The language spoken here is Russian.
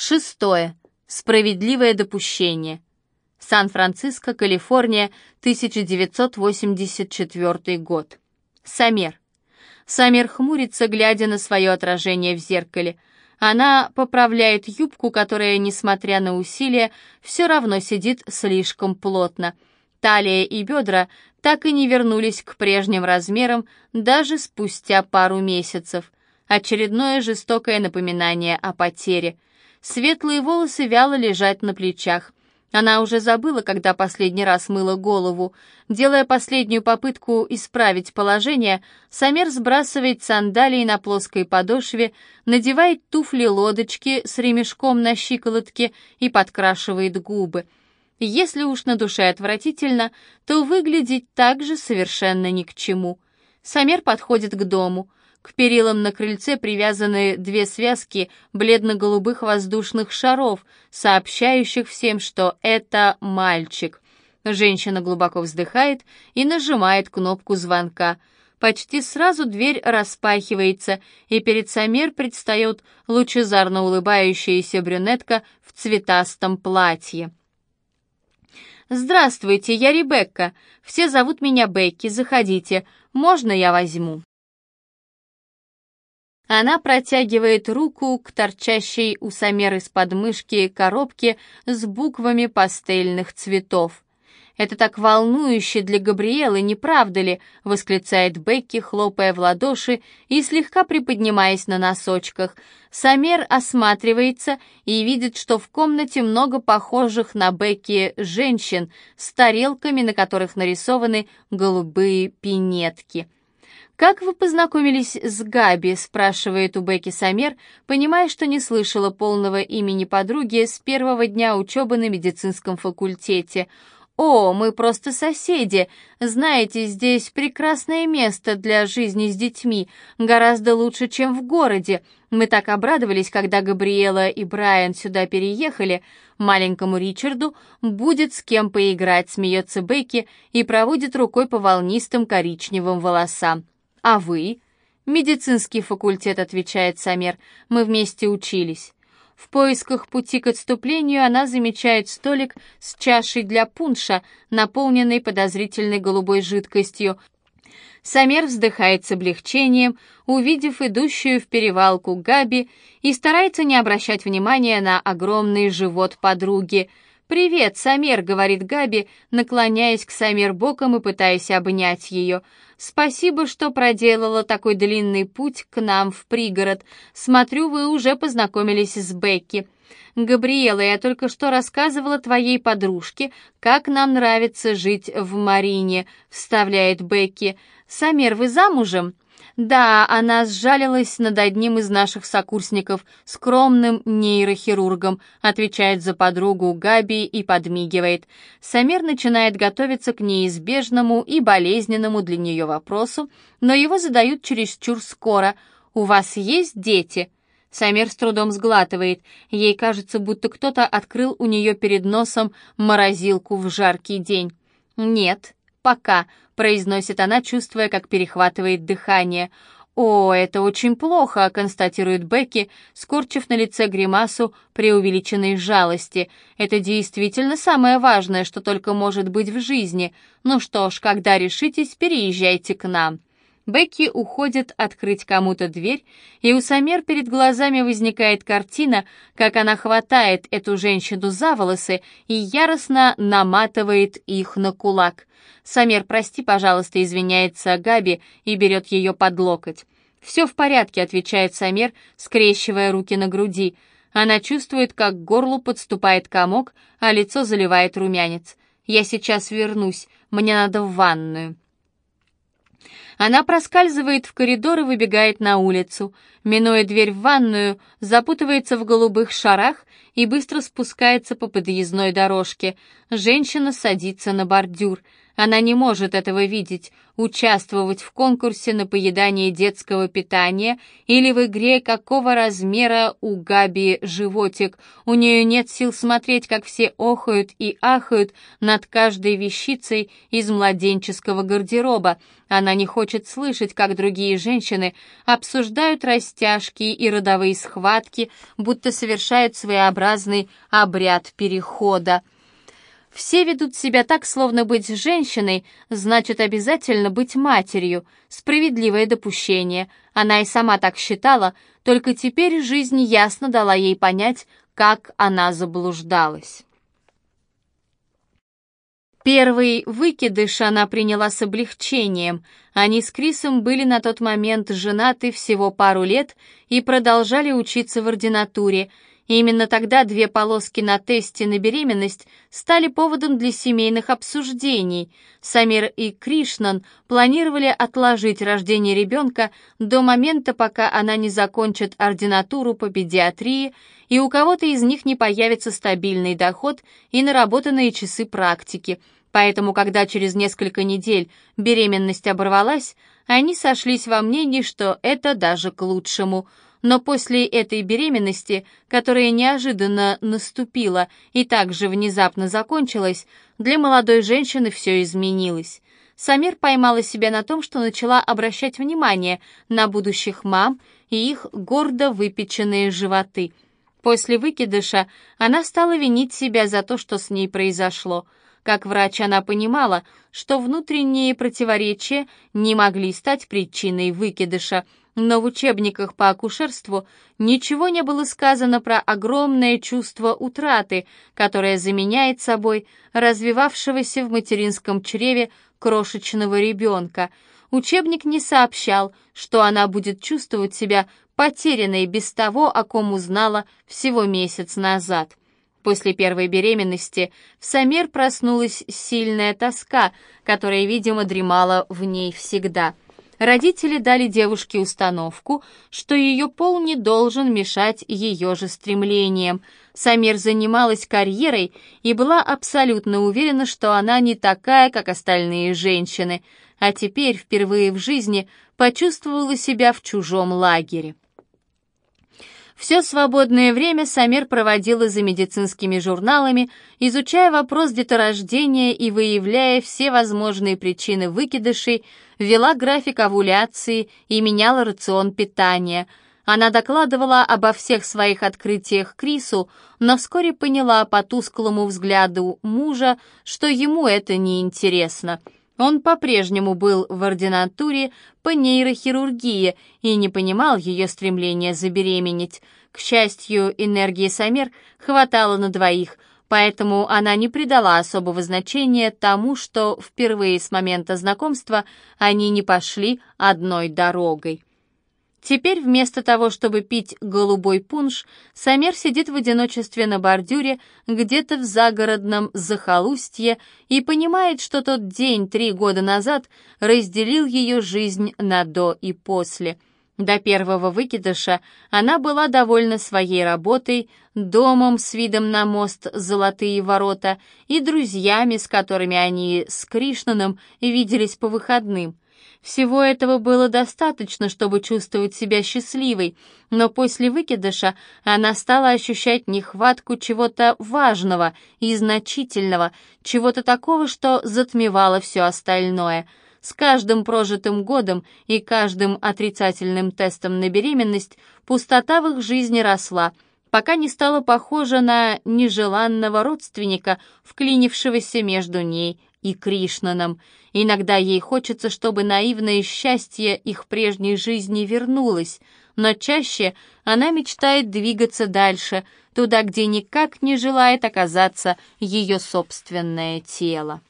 Шестое. Справедливое допущение. Сан-Франциско, Калифорния, 1984 год. Самер. Самер хмурится, глядя на свое отражение в зеркале. Она поправляет юбку, которая, несмотря на усилия, все равно сидит слишком плотно. Талия и бедра так и не вернулись к прежним размерам даже спустя пару месяцев. Очередное жестокое напоминание о потере – Светлые волосы вяло лежат на плечах. Она уже забыла, когда последний раз мыла голову. Делая последнюю попытку исправить положение, Самер сбрасывает сандалии на плоской подошве, надевает туфли-лодочки с ремешком на щиколотке и подкрашивает губы. Если уж на душе отвратительно, то выглядеть так же совершенно ни к чему. Самер подходит к дому. К перилам на крыльце привязаны две связки бледно-голубых воздушных шаров, сообщающих всем, что это мальчик. Женщина глубоко вздыхает и нажимает кнопку звонка. Почти сразу дверь распахивается, и перед Самер предстает лучезарно улыбающаяся брюнетка в цветастом платье. «Здравствуйте, я Ребекка. Все зовут меня Бекки, заходите. Можно я возьму?» Она протягивает руку к торчащей у Самеры с подмышки коробке с буквами пастельных цветов. «Это так волнующе для Габриэлы, не правда ли?» — восклицает Бекки, хлопая в ладоши и слегка приподнимаясь на носочках. Самер осматривается и видит, что в комнате много похожих на Бекки женщин с тарелками, на которых нарисованы голубые пинетки — «Как вы познакомились с Габи?» — спрашивает у Бекки Самер, понимая, что не слышала полного имени подруги с первого дня учебы на медицинском факультете. «О, мы просто соседи. Знаете, здесь прекрасное место для жизни с детьми, гораздо лучше, чем в городе. Мы так обрадовались, когда Габриэла и Брайан сюда переехали. Маленькому Ричарду будет с кем поиграть», — смеется Бекки и проводит рукой по волнистым коричневым волосам. «А вы?» «Медицинский факультет», — отвечает Самер. «Мы вместе учились». В поисках пути к отступлению она замечает столик с чашей для пунша, наполненной подозрительной голубой жидкостью. Самер вздыхает с облегчением, увидев идущую в перевалку Габи, и старается не обращать внимания на огромный живот подруги. «Привет, Самер», — говорит Габи, наклоняясь к Самер боком и пытаясь обнять ее. Спасибо, что проделала такой длинный путь к нам в пригород. Смотрю, вы уже познакомились с Бекки. Габриэла, я только что рассказывала твоей подружке, как нам нравится жить в Марине, вставляет Бекки. Самир, вы замужем? Да, она сжалилась над одним из наших сокурсников, скромным нейрохирургом, отвечает за подругу Габи и подмигивает. Самир начинает готовиться к неизбежному и болезненному для нее вопросу, но его задают чересчур скоро. «У вас есть дети?» Самир с трудом сглатывает. Ей кажется, будто кто-то открыл у нее перед носом морозилку в жаркий день. «Нет, пока», произносит она, чувствуя, как перехватывает дыхание. «О, это очень плохо», — констатирует Бекки, скорчив на лице гримасу преувеличенной жалости. «Это действительно самое важное, что только может быть в жизни. Ну что ж, когда решитесь, переезжайте к нам». Бекки уходит открыть кому-то дверь, и у Самер перед глазами возникает картина, как она хватает эту женщину за волосы и яростно наматывает их на кулак. Самер, прости, пожалуйста, извиняется Габи и берет ее под локоть. «Все в порядке», — отвечает Самер, скрещивая руки на груди. Она чувствует, как к горлу подступает комок, а лицо заливает румянец. «Я сейчас вернусь, мне надо в ванную». Она проскальзывает в коридор и выбегает на улицу. Минуя дверь в ванную, запутывается в голубых шарах и быстро спускается по подъездной дорожке. Женщина садится на бордюр. Она не может этого видеть, участвовать в конкурсе на поедание детского питания или в игре какого размера у Габи животик. У нее нет сил смотреть, как все охают и ахают над каждой вещицей из младенческого гардероба. Она не хочет слышать, как другие женщины обсуждают растяжки и родовые схватки, будто совершают своеобразный обряд перехода. Все ведут себя так, словно быть женщиной, значит обязательно быть матерью. Справедливое допущение. Она и сама так считала, только теперь жизнь ясно дала ей понять, как она заблуждалась. Первый выкидыш она приняла с облегчением. Они с Крисом были на тот момент женаты всего пару лет и продолжали учиться в ординатуре – и именно тогда две полоски на тесте на беременность стали поводом для семейных обсуждений. Самир и Кришнан планировали отложить рождение ребенка до момента, пока она не закончит ординатуру по педиатрии, и у кого-то из них не появится стабильный доход и наработанные часы практики. Поэтому, когда через несколько недель беременность оборвалась, они сошлись во мнении, что это даже к лучшему – но после этой беременности, которая неожиданно наступила и также внезапно закончилась, для молодой женщины все изменилось. Самир поймала себя на том, что начала обращать внимание на будущих мам и их гордо выпеченные животы. После выкидыша она стала винить себя за то, что с ней произошло. Как врач она понимала, что внутренние противоречия не могли стать причиной выкидыша – но в учебниках по акушерству ничего не было сказано про огромное чувство утраты, которое заменяет собой развивавшегося в материнском чреве крошечного ребенка. Учебник не сообщал, что она будет чувствовать себя потерянной без того, о ком узнала всего месяц назад. После первой беременности в Самер проснулась сильная тоска, которая, видимо, дремала в ней всегда – Родители дали девушке установку, что ее пол не должен мешать ее же стремлениям. Самир занималась карьерой и была абсолютно уверена, что она не такая, как остальные женщины, а теперь впервые в жизни почувствовала себя в чужом лагере. Все свободное время Самир проводила за медицинскими журналами, изучая вопрос деторождения и выявляя все возможные причины выкидышей, вела график овуляции и меняла рацион питания. Она докладывала обо всех своих открытиях Крису, но вскоре поняла по тусклому взгляду мужа, что ему это не интересно. Он по-прежнему был в ординатуре по нейрохирургии и не понимал ее стремления забеременеть. К счастью, энергии Самер хватало на двоих, поэтому она не придала особого значения тому, что впервые с момента знакомства они не пошли одной дорогой. Теперь вместо того, чтобы пить голубой пунш, Самер сидит в одиночестве на бордюре где-то в загородном захолустье и понимает, что тот день три года назад разделил ее жизнь на до и после. До первого выкидыша она была довольна своей работой, домом с видом на мост «Золотые ворота» и друзьями, с которыми они с Кришнаном виделись по выходным – всего этого было достаточно, чтобы чувствовать себя счастливой, но после выкидыша она стала ощущать нехватку чего-то важного и значительного, чего-то такого, что затмевало все остальное. С каждым прожитым годом и каждым отрицательным тестом на беременность пустота в их жизни росла, пока не стала похожа на нежеланного родственника, вклинившегося между ней и Кришнаном. Иногда ей хочется, чтобы наивное счастье их прежней жизни вернулось, но чаще она мечтает двигаться дальше, туда, где никак не желает оказаться ее собственное тело.